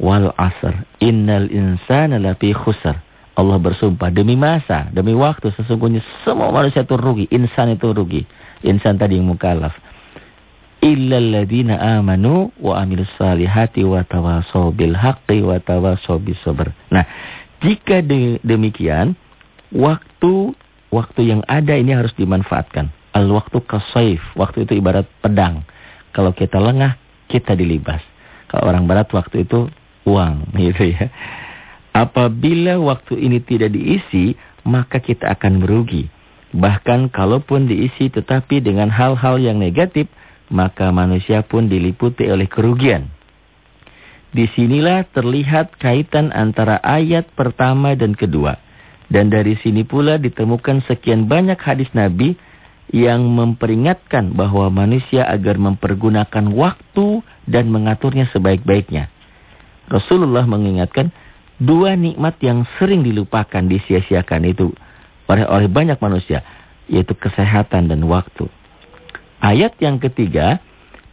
Wal asr innal insana lafi khusr. Allah bersumpah demi masa, demi waktu sesungguhnya semua manusia itu rugi, insan itu rugi. Insan tadi yang mukallaf. Illal ladzina amanu wa amilus salihati wa tawassaw bil haqqi wa tawassaw bis sabr. Nah, jika de demikian, waktu waktu yang ada ini harus dimanfaatkan. Al waktu kasaif, waktu itu ibarat pedang. Kalau kita lengah, kita dilibas. Kalau orang barat waktu itu uang [LAUGHS] gitu ya. Apabila waktu ini tidak diisi, maka kita akan merugi. Bahkan kalaupun diisi tetapi dengan hal-hal yang negatif, maka manusia pun diliputi oleh kerugian. Di sinilah terlihat kaitan antara ayat pertama dan kedua. Dan dari sini pula ditemukan sekian banyak hadis Nabi yang memperingatkan bahwa manusia agar mempergunakan waktu dan mengaturnya sebaik-baiknya. Rasulullah mengingatkan, Dua nikmat yang sering dilupakan, disia-siakan itu oleh, oleh banyak manusia. Yaitu kesehatan dan waktu. Ayat yang ketiga.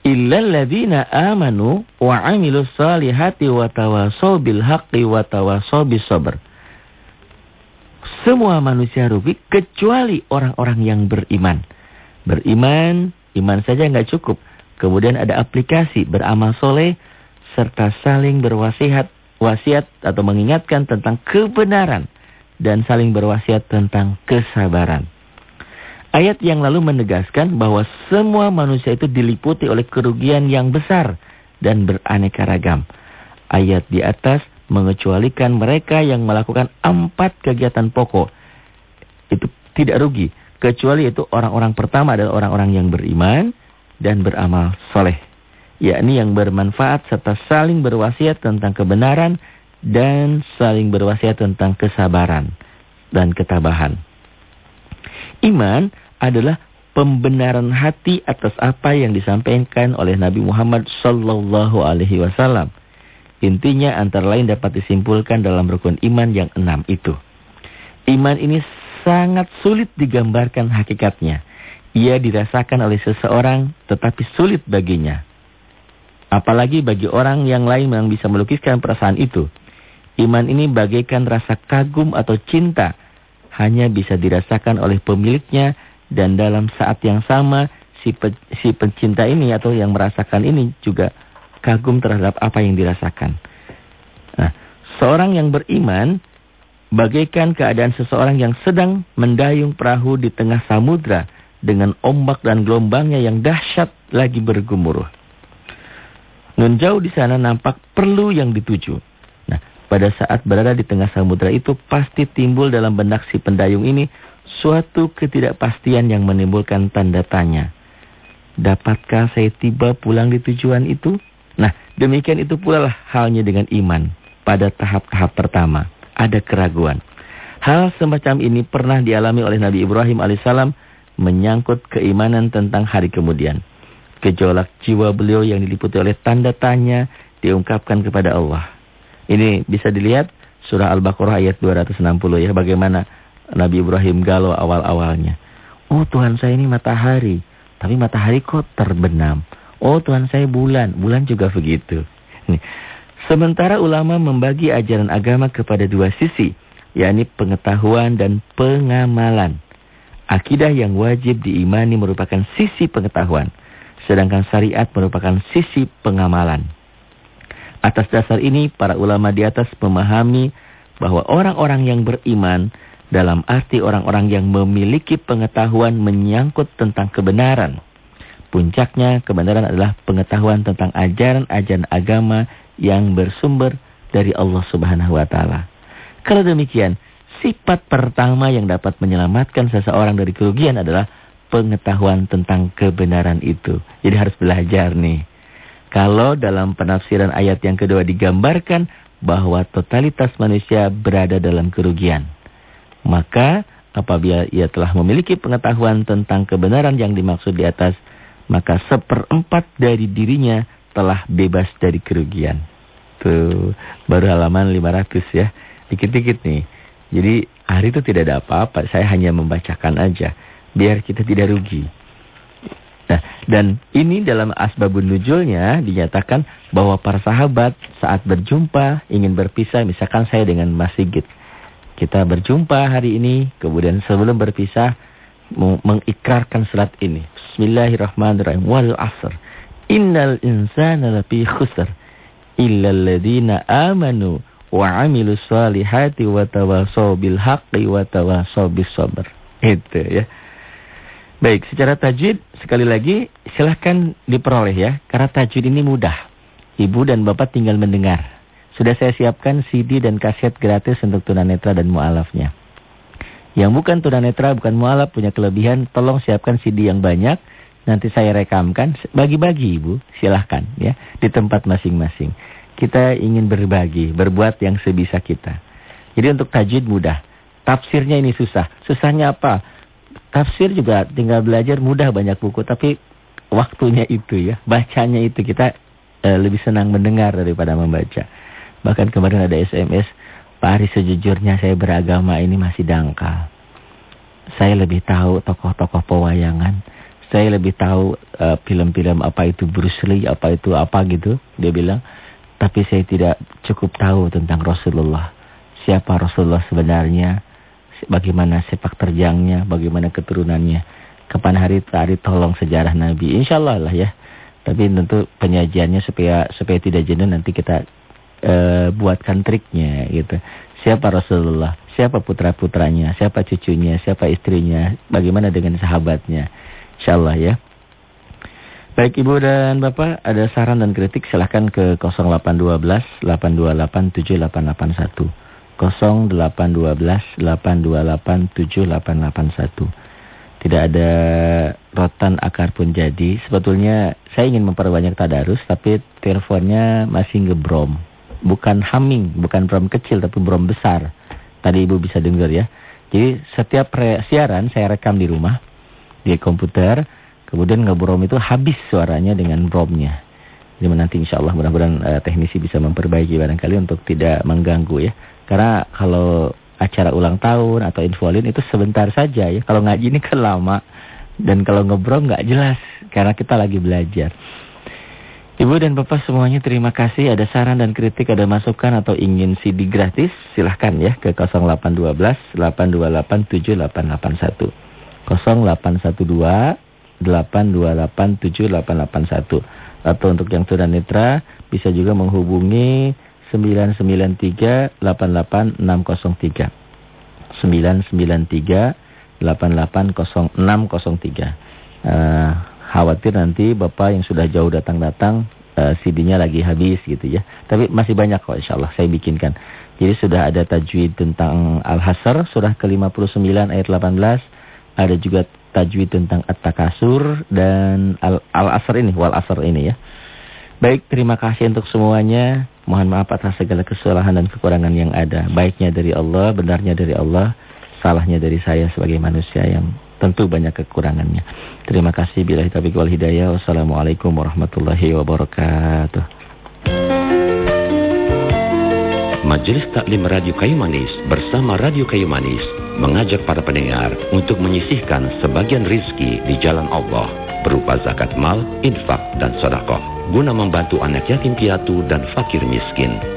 Illal ladhina amanu wa amilus salihati wa tawasaw bil wa tawasaw bis. Semua manusia rugi kecuali orang-orang yang beriman. Beriman, iman saja nggak cukup. Kemudian ada aplikasi beramal soleh serta saling berwasiat wasiat atau mengingatkan tentang kebenaran dan saling berwasiat tentang kesabaran. Ayat yang lalu menegaskan bahwa semua manusia itu diliputi oleh kerugian yang besar dan beraneka ragam. Ayat di atas mengecualikan mereka yang melakukan empat kegiatan pokok. Itu tidak rugi. Kecuali itu orang-orang pertama adalah orang-orang yang beriman dan beramal soleh yakni yang bermanfaat serta saling berwasiat tentang kebenaran dan saling berwasiat tentang kesabaran dan ketabahan. Iman adalah pembenaran hati atas apa yang disampaikan oleh Nabi Muhammad sallallahu alaihi wasallam. Intinya antara lain dapat disimpulkan dalam rukun iman yang enam itu. Iman ini sangat sulit digambarkan hakikatnya. Ia dirasakan oleh seseorang tetapi sulit baginya. Apalagi bagi orang yang lain yang bisa melukiskan perasaan itu. Iman ini bagaikan rasa kagum atau cinta. Hanya bisa dirasakan oleh pemiliknya dan dalam saat yang sama si, pe, si pencinta ini atau yang merasakan ini juga kagum terhadap apa yang dirasakan. Nah, seorang yang beriman bagaikan keadaan seseorang yang sedang mendayung perahu di tengah samudra dengan ombak dan gelombangnya yang dahsyat lagi bergemuruh. Nun jauh di sana nampak perlu yang dituju. Nah, pada saat berada di tengah samudera itu pasti timbul dalam benak si pendayung ini suatu ketidakpastian yang menimbulkan tanda tanya. Dapatkah saya tiba pulang di tujuan itu? Nah, demikian itu pula lah halnya dengan iman. Pada tahap-tahap pertama, ada keraguan. Hal semacam ini pernah dialami oleh Nabi Ibrahim alaihissalam menyangkut keimanan tentang hari kemudian. Gejolak jiwa beliau yang diliputi oleh tanda tanya diungkapkan kepada Allah. Ini bisa dilihat surah Al-Baqarah ayat 260 ya bagaimana Nabi Ibrahim galau awal-awalnya. Oh Tuhan saya ini matahari. Tapi matahari kok terbenam. Oh Tuhan saya bulan. Bulan juga begitu. Sementara ulama membagi ajaran agama kepada dua sisi. yakni pengetahuan dan pengamalan. Akidah yang wajib diimani merupakan sisi pengetahuan. Sedangkan syariat merupakan sisi pengamalan. Atas dasar ini para ulama di atas memahami bahwa orang-orang yang beriman dalam arti orang-orang yang memiliki pengetahuan menyangkut tentang kebenaran. Puncaknya kebenaran adalah pengetahuan tentang ajaran-ajaran agama yang bersumber dari Allah Subhanahu wa taala. Kalau demikian, sifat pertama yang dapat menyelamatkan seseorang dari kerugian adalah pengetahuan tentang kebenaran itu. Jadi harus belajar nih. Kalau dalam penafsiran ayat yang kedua digambarkan bahwa totalitas manusia berada dalam kerugian. Maka apabila ia telah memiliki pengetahuan tentang kebenaran yang dimaksud di atas, maka seperempat dari dirinya telah bebas dari kerugian. Tuh, baru halaman 500 ya. Dikit-dikit nih. Jadi hari itu tidak ada apa-apa, saya hanya membacakan aja. Biar kita tidak rugi. Nah, dan ini dalam asbabun nujulnya dinyatakan bahwa para sahabat saat berjumpa ingin berpisah, misalkan saya dengan Mas Sigit. Kita berjumpa hari ini, kemudian sebelum berpisah mengikrarkan salat ini. Bismillahirrahmanirrahim. Wal asr. Innal insana lafi khusr. Illa alladhina amanu wa amilu salihati wa tawasaw bil haqqi wa tawasaw bis sabr. Itu ya. Baik, secara tajwid sekali lagi silahkan diperoleh ya. Karena tajwid ini mudah. Ibu dan bapak tinggal mendengar. Sudah saya siapkan CD dan kaset gratis untuk tunanetra dan mualafnya. Yang bukan tunanetra, bukan mualaf, punya kelebihan, tolong siapkan CD yang banyak. Nanti saya rekamkan, bagi-bagi ibu, silahkan ya, di tempat masing-masing. Kita ingin berbagi, berbuat yang sebisa kita. Jadi untuk tajwid mudah. Tafsirnya ini susah. Susahnya apa? Tafsir juga tinggal belajar mudah banyak buku, tapi waktunya itu ya, bacanya itu kita eh, lebih senang mendengar daripada membaca. Bahkan kemarin ada SMS, Pak Ari sejujurnya saya beragama ini masih dangkal. Saya lebih tahu tokoh-tokoh pewayangan. Saya lebih tahu eh, film-film uh, apa itu Bruce Lee, apa itu apa gitu. Dia bilang, tapi saya tidak cukup tahu tentang Rasulullah. Siapa Rasulullah sebenarnya, bagaimana sepak terjangnya, bagaimana keturunannya. Kapan hari tadi tolong sejarah Nabi. Insya Allah lah ya. Tapi tentu penyajiannya supaya supaya tidak jenuh nanti kita e, buatkan triknya gitu. Siapa Rasulullah, siapa putra-putranya, siapa cucunya, siapa istrinya, bagaimana dengan sahabatnya. Insyaallah ya. Baik Ibu dan Bapak, ada saran dan kritik silahkan ke 0812 828 7881. 0812 828 7881. Tidak ada rotan akar pun jadi. Sebetulnya saya ingin memperbanyak tadarus tapi teleponnya masih ngebrom bukan humming, bukan brom kecil tapi brom besar. Tadi Ibu bisa dengar ya. Jadi setiap siaran saya rekam di rumah di komputer, kemudian ngebrom itu habis suaranya dengan bromnya. Jadi nanti insya Allah mudah-mudahan uh, teknisi bisa memperbaiki barangkali untuk tidak mengganggu ya. Karena kalau acara ulang tahun atau infolin itu sebentar saja ya. Kalau ngaji ini kan dan kalau ngebrom nggak jelas karena kita lagi belajar. Ibu dan Bapak semuanya terima kasih. Ada saran dan kritik, ada masukan atau ingin CD gratis, silahkan ya ke 0812 828 7881. 0812 828 7881. Atau untuk yang sudah netra bisa juga menghubungi 993 88603. 993 880603. Uh, khawatir nanti Bapak yang sudah jauh datang-datang uh, CD-nya lagi habis gitu ya. Tapi masih banyak kok insya Allah saya bikinkan. Jadi sudah ada tajwid tentang Al-Hasr surah ke-59 ayat 18. Ada juga tajwid tentang At-Takasur dan Al-Asr ini, Wal Asr ini ya. Baik, terima kasih untuk semuanya. Mohon maaf atas segala kesalahan dan kekurangan yang ada. Baiknya dari Allah, benarnya dari Allah, salahnya dari saya sebagai manusia yang tentu banyak kekurangannya. Terima kasih. Bila taufiq wal hidayah. Wassalamualaikum warahmatullahi wabarakatuh. Majelis Taklim Radio Kayu Manis bersama Radio Kayu Manis mengajak para pendengar untuk menyisihkan sebagian rizki di jalan Allah berupa zakat mal, infak, dan sodakoh guna membantu anak yatim piatu dan fakir miskin.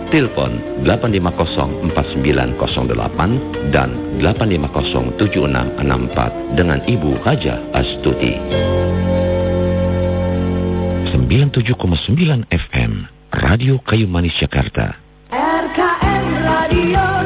Telepon 8504908 dan 8507664 dengan Ibu Haja Astuti. 97,9 FM, Radio Kayu Manis Jakarta. RKM Radio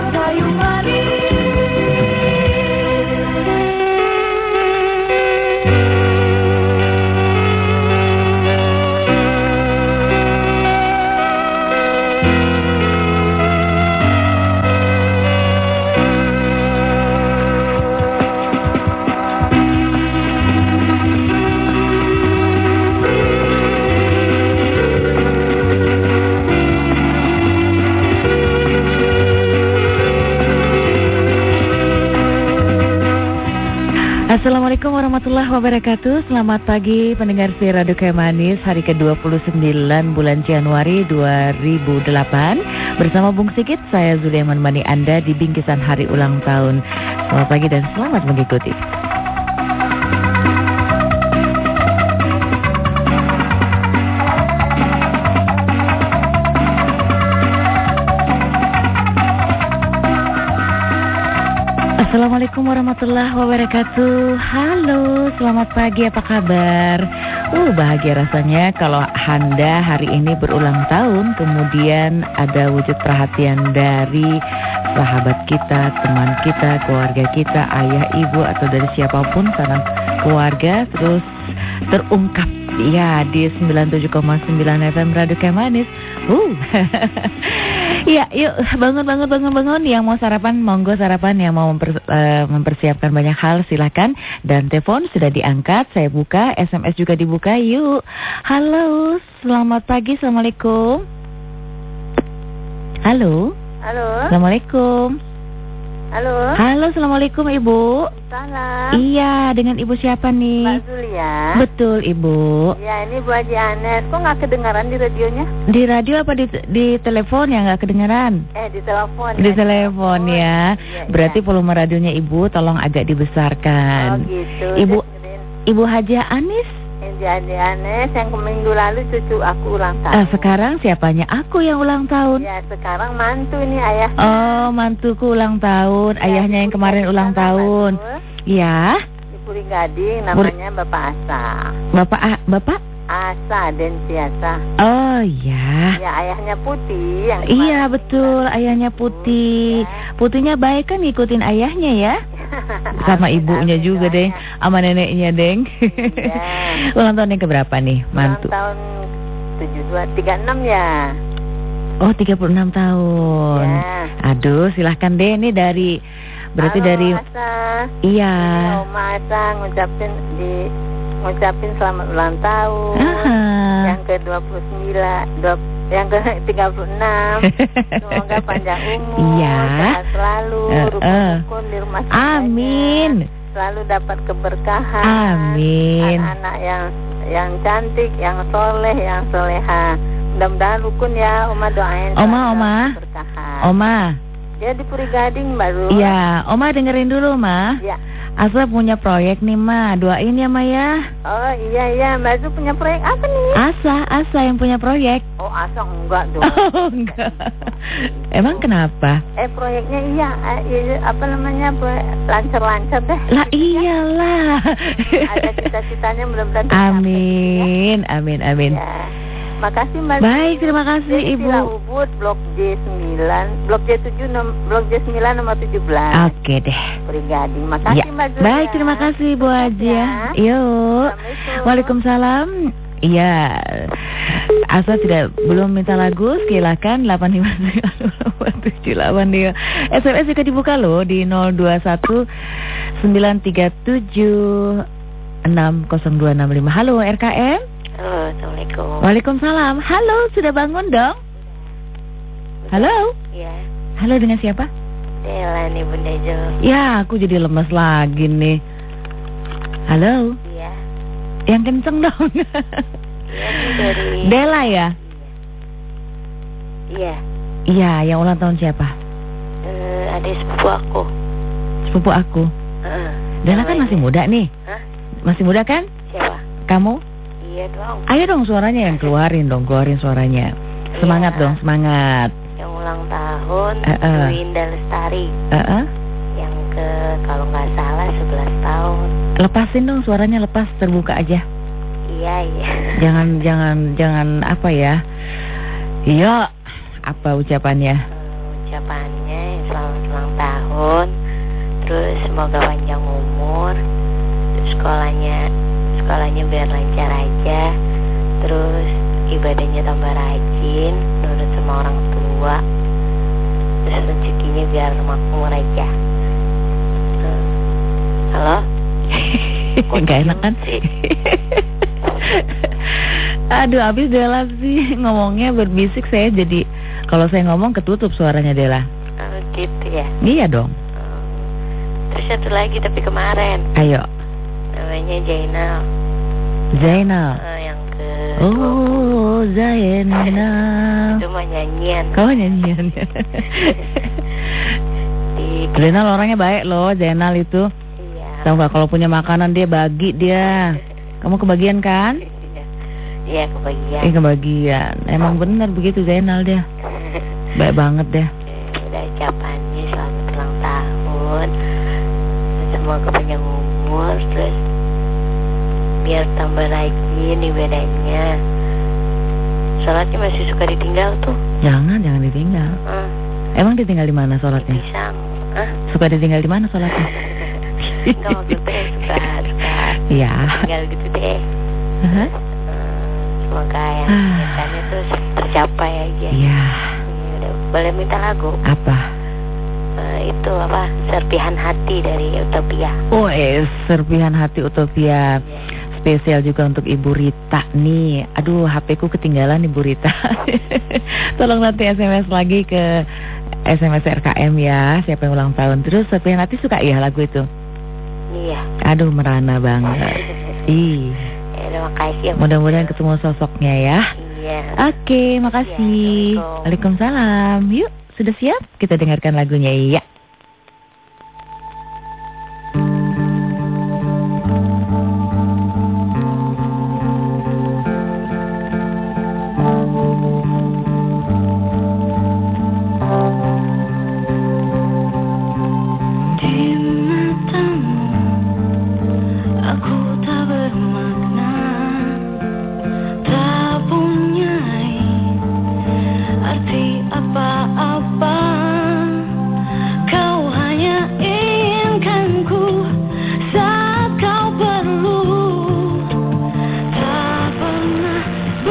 Assalamualaikum warahmatullahi wabarakatuh. Selamat pagi pendengar si Radio Manis Hari ke-29 bulan Januari 2008 Bersama Bung Sigit Saya Zuliaman Mani Anda di bingkisan hari ulang tahun. Selamat pagi dan selamat mengikuti warahmatullahi wabarakatuh Halo, selamat pagi, apa kabar? Uh, bahagia rasanya kalau Handa hari ini berulang tahun Kemudian ada wujud perhatian dari sahabat kita, teman kita, keluarga kita, ayah, ibu Atau dari siapa pun sana keluarga Terus terungkap Ya di 97,9 FM Radio Kemanis uh. [LAUGHS] Ya yuk bangun bangun bangun bangun. Yang mau sarapan monggo sarapan. Yang mau memper, uh, mempersiapkan banyak hal silahkan Dan telepon sudah diangkat Saya buka. SMS juga dibuka Yuk. Halo selamat pagi Assalamualaikum. Halo. Halo. Assalamualaikum Halo. Halo, Assalamualaikum Ibu. Salam. Iya, dengan Ibu siapa nih? Mbak Zulia. Betul, Ibu. Ya, ini Bu Haji Anes. Kok nggak kedengaran di radionya? Di radio apa di, di telepon ya nggak kedengaran? Eh, di telepon. Di ya, telepon ya. ya. Berarti ya. volume radionya Ibu tolong agak dibesarkan. Oh, gitu. Ibu Ibu Haji Anis jadi aneh yang minggu lalu cucu aku ulang tahun. Uh, sekarang siapanya? Aku yang ulang tahun. Ya, sekarang mantu ini ayah. Oh, mantuku ulang tahun. Ya, Ayahnya yang kemarin ulang tahun. Iya. Di Puri Gading namanya Pur Bapak Asa. Bapak A Bapak? Asa dan Siasa. Oh iya. Ya ayahnya Putih yang Iya betul, ayahnya Putih. Ya. Putihnya baik kan ngikutin ayahnya ya? [LAUGHS] Sama ibunya juga, Deng. Sama neneknya, Deng. Iya. [LAUGHS] Ulang tahun yang keberapa nih, mantu? Ulang tahun 72 36 ya. Oh, 36 tahun. Ya. Aduh, silahkan deh ini dari berarti Halo, dari Asa. Iya. Oma Asa ngucapin di ngucapin selamat ulang tahun. Aha. Yang ke-29 yang ke-36 [LAUGHS] semoga panjang umur iya. sehat selalu uh, rukun-rukun di rumah amin. Selalu dapat keberkahan. Amin. Anak-anak yang yang cantik yang soleh yang soleha. Mudah-mudahan rukun ya Oma doain Oma Oma. keberkahan. Oma. Ya di Puri Gading baru iya Oma dengerin dulu Ma. Ya Asa punya proyek nih Ma, doain ya Ma ya. Oh iya iya, Mbak Zu punya proyek apa nih? Asa, Asa yang punya proyek. Oh asa enggak dong. [LAUGHS] Oh enggak. Emang kenapa? Eh proyeknya iya, eh, iya, apa namanya lancar-lancar deh. Lah iyalah. Ada cita-citanya mudah-mudahan tercapai. Amin, amin, amin. Ya. Makasih Mbak. Zu. Baik, terima kasih Jadi Ibu. Ubud Blok J9, Blok J7 nom, Blok J9 nomor 17. Oke deh. Brigadi. Makasih Ya, Mbak Zu. baik ya. terima kasih Bu Haji ya. ya. Yuk. Assalamualaikum. Waalaikumsalam. Iya. Asa tidak belum minta lagu, silakan 859 SMS juga dibuka loh di 021 937 60265. Halo RKM. Halo, Assalamualaikum. Waalaikumsalam. Halo, sudah bangun dong? Halo. Iya. Halo dengan siapa? Dela nih Bunda Jo. Ya, aku jadi lemes lagi nih. Halo. Iya. Yang kenceng dong. Iya dari. [LAUGHS] Dela ya? Iya. Iya, yang ulang tahun siapa? Eh, adik sepupu aku. Sepupu aku. Heeh. Dela kan masih muda nih. Hah? Masih muda kan? Siapa? Kamu? Iya dong. Ayo dong suaranya yang keluarin dong, keluarin suaranya. Semangat Iya. dong, semangat. Yang ulang tahun Eh, eh. Winda Lestari. Heeh. Yang ke kalau nggak salah 11 tahun. Lepasin dong suaranya lepas terbuka aja. Iya iya. [LAUGHS] Jangan jangan jangan apa ya? Iya. Apa ucapannya? Eh, ucapannya selamat ulang tahun. Terus semoga panjang umur. Terus sekolahnya sekolahnya biar lancar aja. Terus ibadahnya tambah rajin, nurut sama orang tua. Terus rezekinya biar makmur aja. Halo? [LAUGHS] Kok Gak enak kan? Aduh, habis Dela sih ngomongnya berbisik saya jadi kalau saya ngomong ketutup suaranya Dela. Oh, gitu ya. Iya dong. Oh. Terus satu lagi tapi kemarin Ayo, namanya Jainal. Zainal. Eh, yang ke Oh, Zainal. [LAUGHS] itu mah nyanyian Kau nyanyian ya. [LAUGHS] di Zainal orangnya baik loh, Zainal itu. iya Tahu nggak kalau punya makanan dia bagi dia. Kamu kebagian kan? Iya. [LAUGHS] iya kebagian Eh kebagian. Emang benar begitu Zainal dia. Baik banget deh. udah ucapannya selamat ulang tahun semoga panjang umur terus biar tambah rajin ibadahnya sholatnya masih suka ditinggal tuh Jangan, jangan ditinggal. ah Emang ditinggal di mana sholatnya? pisang ah Suka ditinggal di mana sholatnya? [LAUGHS] Enggak maksudnya suka suka Iya. tinggal gitu deh Hah? Hmm, semoga yang niatannya terus tercapai aja Iya. Ya udah, boleh minta lagu Apa? Itu apa serpihan hati dari Utopia Oh, eh, serpihan hati utopia. Spesial juga untuk Ibu Rita nih. Aduh, HP ku ketinggalan Ibu Rita. [LAUGHS] Tolong nanti SMS lagi ke SMS RKM ya. Siapa yang ulang tahun. Terus serpihan hati suka ya lagu itu? iya Aduh, merana banget. [LAUGHS] Ih, ya makasih ya mudah-mudahan ketemu sosoknya ya. iya Oke, makasih. Iya. Waalaikumsalam. Yuk, sudah siap? Kita dengarkan lagunya ya.